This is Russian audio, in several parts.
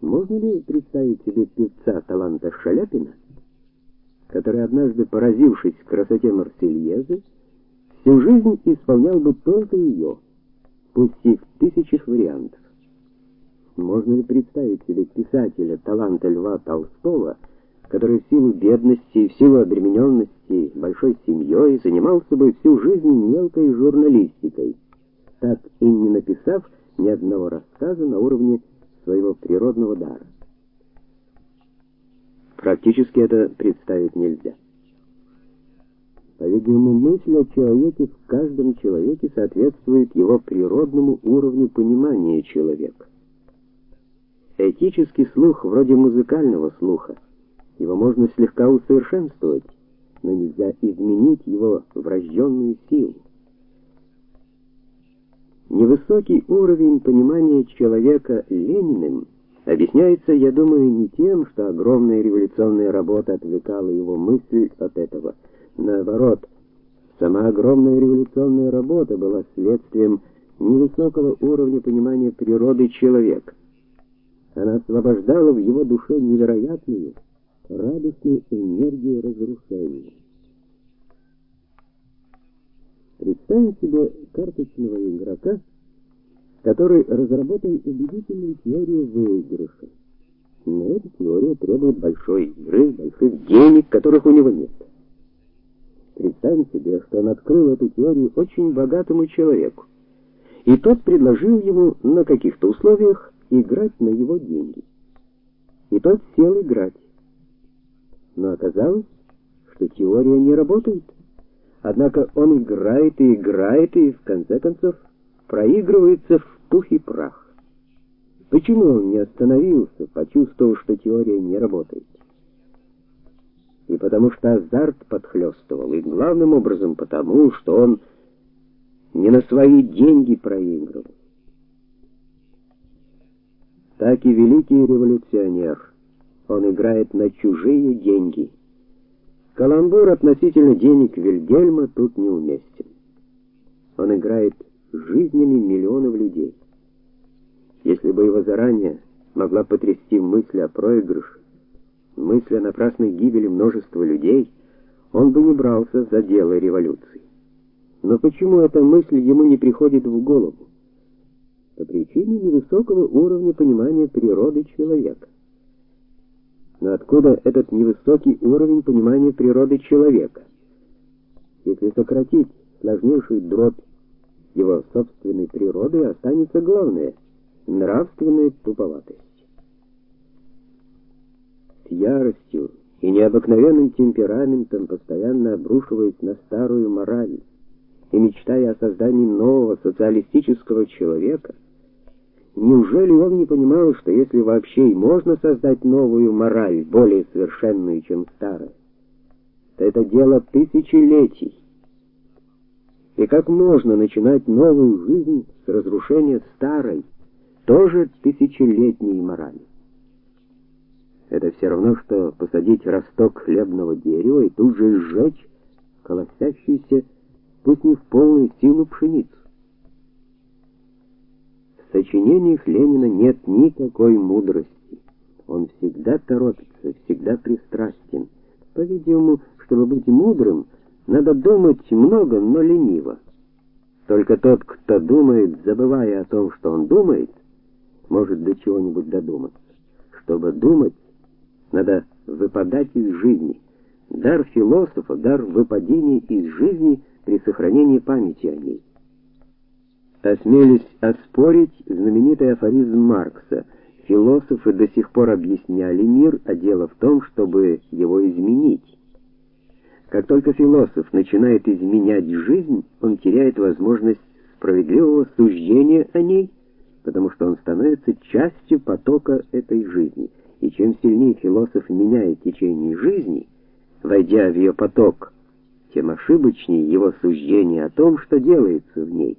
Можно ли представить себе певца таланта Шаляпина, который однажды поразившись красоте Марсельезы, всю жизнь исполнял бы только ее, пусть и в тысячах вариантов? Можно ли представить себе писателя таланта Льва Толстого, который в силу бедности и в силу обремененности большой семьей занимался бы всю жизнь мелкой журналистикой, так и не написав ни одного рассказа на уровне своего природного дара? Практически это представить нельзя. По-видимому, мысль о человеке в каждом человеке соответствует его природному уровню понимания человека. Этический слух вроде музыкального слуха. Его можно слегка усовершенствовать, но нельзя изменить его врожденную силу. Невысокий уровень понимания человека Лениным объясняется, я думаю, не тем, что огромная революционная работа отвлекала его мысль от этого. Наоборот, сама огромная революционная работа была следствием невысокого уровня понимания природы человека. Она освобождала в его душе невероятную, радостную энергию разрушения. Представим себе карточного игрока, который разработал убедительную теорию выигрыша. Но эта теория требует большой игры, больших денег, которых у него нет. Представим себе, что он открыл эту теорию очень богатому человеку, и тот предложил ему на каких-то условиях играть на его деньги. И тот сел играть. Но оказалось, что теория не работает. Однако он играет и играет и в конце концов проигрывается в пух и прах. Почему он не остановился, почувствовав, что теория не работает? И потому что азарт подхлёстывал, и главным образом потому, что он не на свои деньги проигрывал так и великий революционер. Он играет на чужие деньги. Каламбур относительно денег Вильгельма тут неуместен. Он играет жизнями миллионов людей. Если бы его заранее могла потрясти мысль о проигрыше, мысль о напрасной гибели множества людей, он бы не брался за дело революции. Но почему эта мысль ему не приходит в голову? по причине невысокого уровня понимания природы человека. Откуда этот невысокий уровень понимания природы человека? Если сократить сложнейшую дробь его собственной природы, останется главное нравственная туповатость. С яростью и необыкновенным темпераментом, постоянно обрушиваясь на старую мораль и мечтая о создании нового социалистического человека, Неужели он не понимал, что если вообще и можно создать новую мораль, более совершенную, чем старая, то это дело тысячелетий? И как можно начинать новую жизнь с разрушения старой, тоже тысячелетней морали? Это все равно что посадить росток хлебного дерева и тут же сжечь колосящуюся, пусть не в полную силу пшеницу. В сочинениях Ленина нет никакой мудрости. Он всегда торопится, всегда пристрастен. По-видимому, чтобы быть мудрым, надо думать много, но лениво. Только тот, кто думает, забывая о том, что он думает, может до чего-нибудь додуматься. Чтобы думать, надо выпадать из жизни. Дар философа дар выпадения из жизни при сохранении памяти о ней осмелись оспорить знаменитый афоризм Маркса. Философы до сих пор объясняли мир, а дело в том, чтобы его изменить. Как только философ начинает изменять жизнь, он теряет возможность справедливого суждения о ней, потому что он становится частью потока этой жизни. И чем сильнее философ меняет течение жизни, войдя в ее поток, тем ошибочнее его суждение о том, что делается в ней.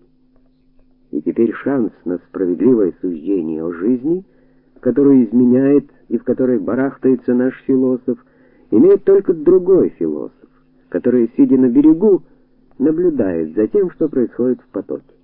И теперь шанс на справедливое суждение о жизни, которую изменяет и в которой барахтается наш философ, имеет только другой философ, который, сидя на берегу, наблюдает за тем, что происходит в потоке.